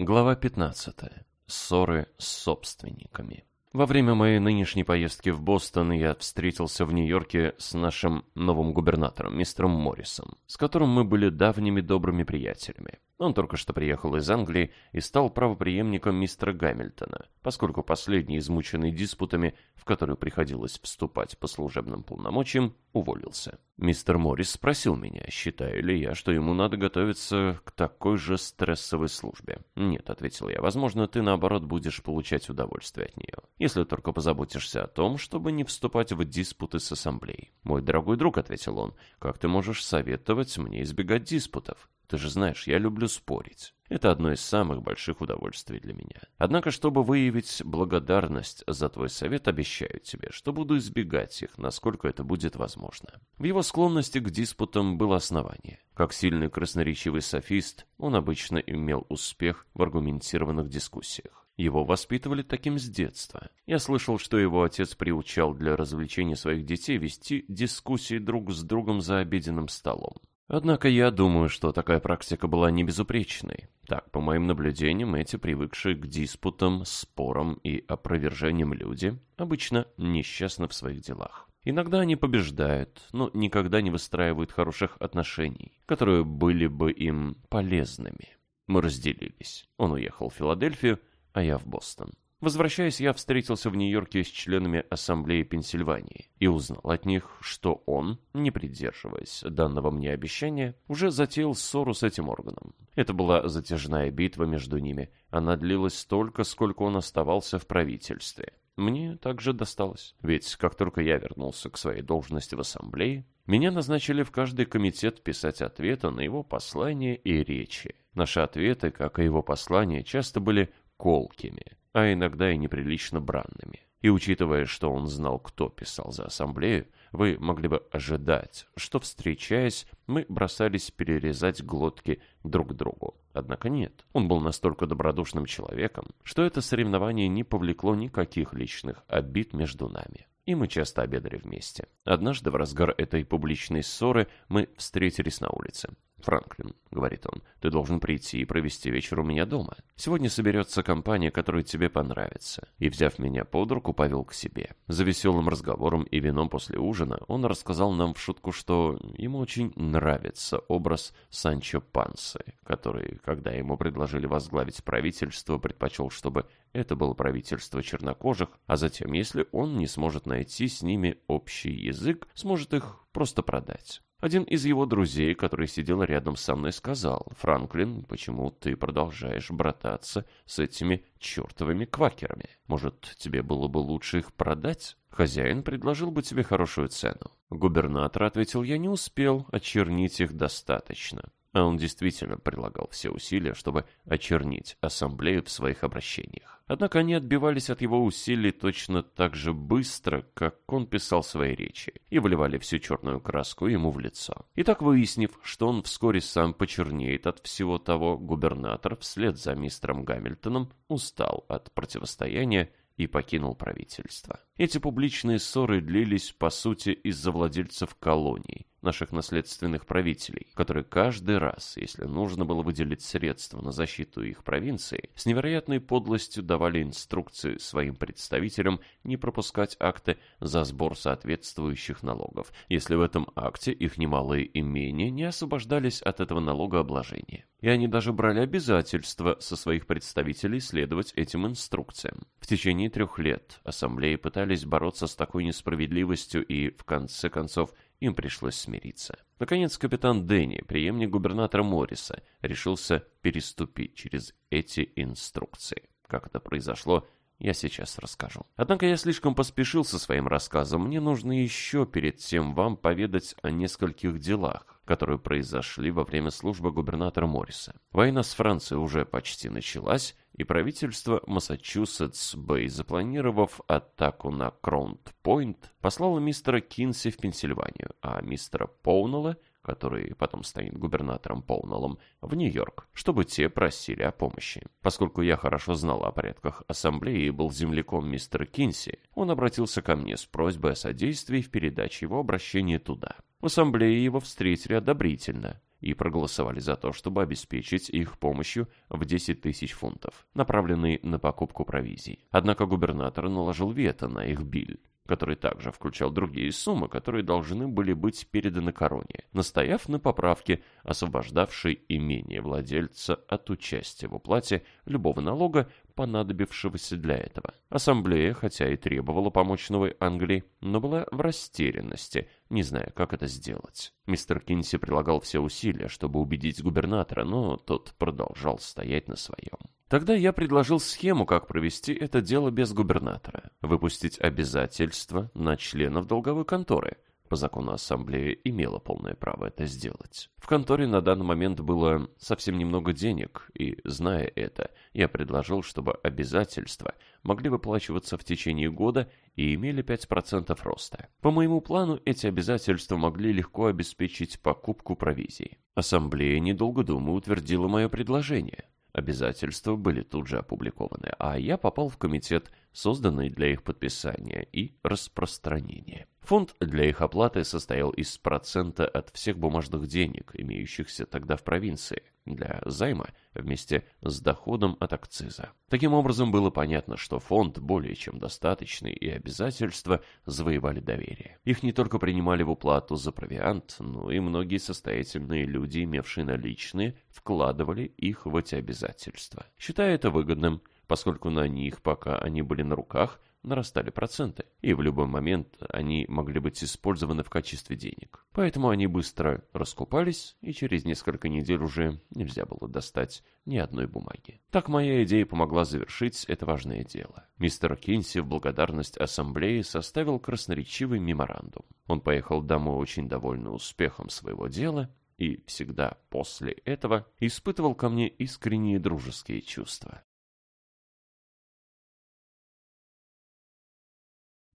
Глава 15. Ссоры с собственниками. Во время моей нынешней поездки в Бостон я встретился в Нью-Йорке с нашим новым губернатором, мистером Моррисом, с которым мы были давними добрыми приятелями. Он только что приехал из Англии и стал правопреемником мистера Гамильтона, поскольку последний, измученный диспутами, в которые приходилось вступать по служебным полномочиям, уволился. Мистер Моррис спросил меня, считаю ли я, что ему надо готовиться к такой же стрессовой службе. «Нет», — ответил я, — «возможно, ты, наоборот, будешь получать удовольствие от нее, если только позаботишься о том, чтобы не вступать в диспуты с ассамблеей». «Мой дорогой друг», — ответил он, — «как ты можешь советовать мне избегать диспутов?» Ты же знаешь, я люблю спорить. Это одно из самых больших удовольствий для меня. Однако, чтобы выявить благодарность за твой совет, обещаю тебе, что буду избегать их, насколько это будет возможно. В его склонности к диспутам было основание. Как сильный красноречивый софист, он обычно имел успех в аргументированных дискуссиях. Его воспитывали таким с детства. Я слышал, что его отец приучал для развлечения своих детей вести дискуссии друг с другом за обеденным столом. Однако я думаю, что такая практика была не безупречной. Так, по моим наблюдениям, эти привыкшие к диспутам, спорам и опровержениям люди обычно несчастны в своих делах. Иногда они побеждают, но никогда не выстраивают хороших отношений, которые были бы им полезными. Мы разделились. Он уехал в Филадельфию, а я в Бостон. Возвращаясь, я встретился в Нью-Йорке с членами Ассамблеи Пенсильвании и узнал от них, что он, не придерживаясь данного мне обещания, уже затеял ссору с этим органом. Это была затяжная битва между ними. Она длилась столько, сколько он оставался в правительстве. Мне также досталось. Ведь как только я вернулся к своей должности в Ассамблее, меня назначили в каждый комитет писать ответы на его послания и речи. Наши ответы, как и его послания, часто были колкими а иногда и неприлично бранными. И учитывая, что он знал, кто писал за ассамблею, вы могли бы ожидать, что, встречаясь, мы бросались перерезать глотки друг другу. Однако нет, он был настолько добродушным человеком, что это соревнование не повлекло никаких личных обид между нами. И мы часто обедали вместе. Однажды в разгар этой публичной ссоры мы встретились на улице. «Франклин», — говорит он, — «ты должен прийти и провести вечер у меня дома. Сегодня соберется компания, которая тебе понравится». И, взяв меня под руку, повел к себе. За веселым разговором и вином после ужина он рассказал нам в шутку, что ему очень нравится образ Санчо Пансы, который, когда ему предложили возглавить правительство, предпочел, чтобы это было правительство чернокожих, а затем, если он не сможет найти с ними общий язык, сможет их просто продать. Один из его друзей, который сидел рядом со мной, сказал, «Франклин, почему ты продолжаешь брататься с этими чертовыми квакерами? Может, тебе было бы лучше их продать? Хозяин предложил бы тебе хорошую цену». Губернатор ответил, «Я не успел очернить их достаточно». А он действительно прилагал все усилия, чтобы очернить ассамблею в своих обращениях. Однако они отбивались от его усилий точно так же быстро, как он писал свои речи, и выливали всю черную краску ему в лицо. И так выяснив, что он вскоре сам почернеет от всего того, губернатор вслед за мистером Гамильтоном устал от противостояния и покинул правительство. Эти публичные ссоры длились, по сути, из-за владельцев колоний, наших наследственных правителей, которые каждый раз, если нужно было выделить средства на защиту их провинции, с невероятной подлостью давали инструкции своим представителям не пропускать акты за сбор соответствующих налогов, если в этом акте их немалые имения не освобождались от этого налогообложения. И они даже брали обязательство со своих представителей следовать этим инструкциям. В течение трех лет ассамблеи пытались бороться с такой несправедливостью и, в конце концов, им пришлось смириться. Наконец, капитан Дэнни, преемник губернатора Морриса, решился переступить через эти инструкции. Как это произошло, я сейчас расскажу. Однако я слишком поспешил со своим рассказом. Мне нужно еще перед тем вам поведать о нескольких делах, которые произошли во время службы губернатора Морриса. Война с Францией уже почти началась, и правительство Массачусетс-Бэй, запланировав атаку на Кроунд-Пойнт, послало мистера Кинси в Пенсильванию, а мистера Поунелла который потом станет губернатором Полнеллом, в Нью-Йорк, чтобы те просили о помощи. Поскольку я хорошо знал о порядках ассамблеи и был земляком мистера Кинси, он обратился ко мне с просьбой о содействии в передаче его обращения туда. В ассамблее его встретили одобрительно, и проголосовали за то, чтобы обеспечить их помощью в 10 тысяч фунтов, направленные на покупку провизии. Однако губернатор наложил вето на их биль который также включал другие суммы, которые должны были быть переданы короне, настояв на поправке, освобождавшей имение владельца от участия в уплате любого налога, понадобившегося для этого. Ассамблея, хотя и требовала помочь Новой Англии, но была в растерянности, не зная, как это сделать. Мистер Кинси прилагал все усилия, чтобы убедить губернатора, но тот продолжал стоять на своем. Тогда я предложил схему, как провести это дело без губернатора. Выпустить обязательства на членов долговой конторы. По закону ассамблея имела полное право это сделать. В конторе на данный момент было совсем немного денег, и, зная это, я предложил, чтобы обязательства могли выплачиваться в течение года и имели 5% роста. По моему плану, эти обязательства могли легко обеспечить покупку провизии. Ассамблея, недолго думая, утвердила мое предложение. Обязательства были тут же опубликованы, а я попал в комитет, созданный для их подписания и распространения. Фонд для их оплаты состоял из процента от всех бумажных денег, имеющихся тогда в провинции, для займа вместе с доходом от акциза. Таким образом, было понятно, что фонд более чем достаточный и обязательства завоевали доверие. Их не только принимали в уплату за провиант, но и многие состоятельные люди, имевшие наличные, вкладывали их в эти обязательства, считая это выгодным, поскольку на них, пока они были на руках, нарастали проценты, и в любой момент они могли быть использованы в качестве денег. Поэтому они быстро раскупались, и через несколько недель уже нельзя было достать ни одной бумаги. Так моя идея помогла завершить это важное дело. Мистер Кинси в благодарность ассамблеи составил красноречивый меморандум. Он поехал домой очень довольный успехом своего дела и всегда после этого испытывал ко мне искренние дружеские чувства.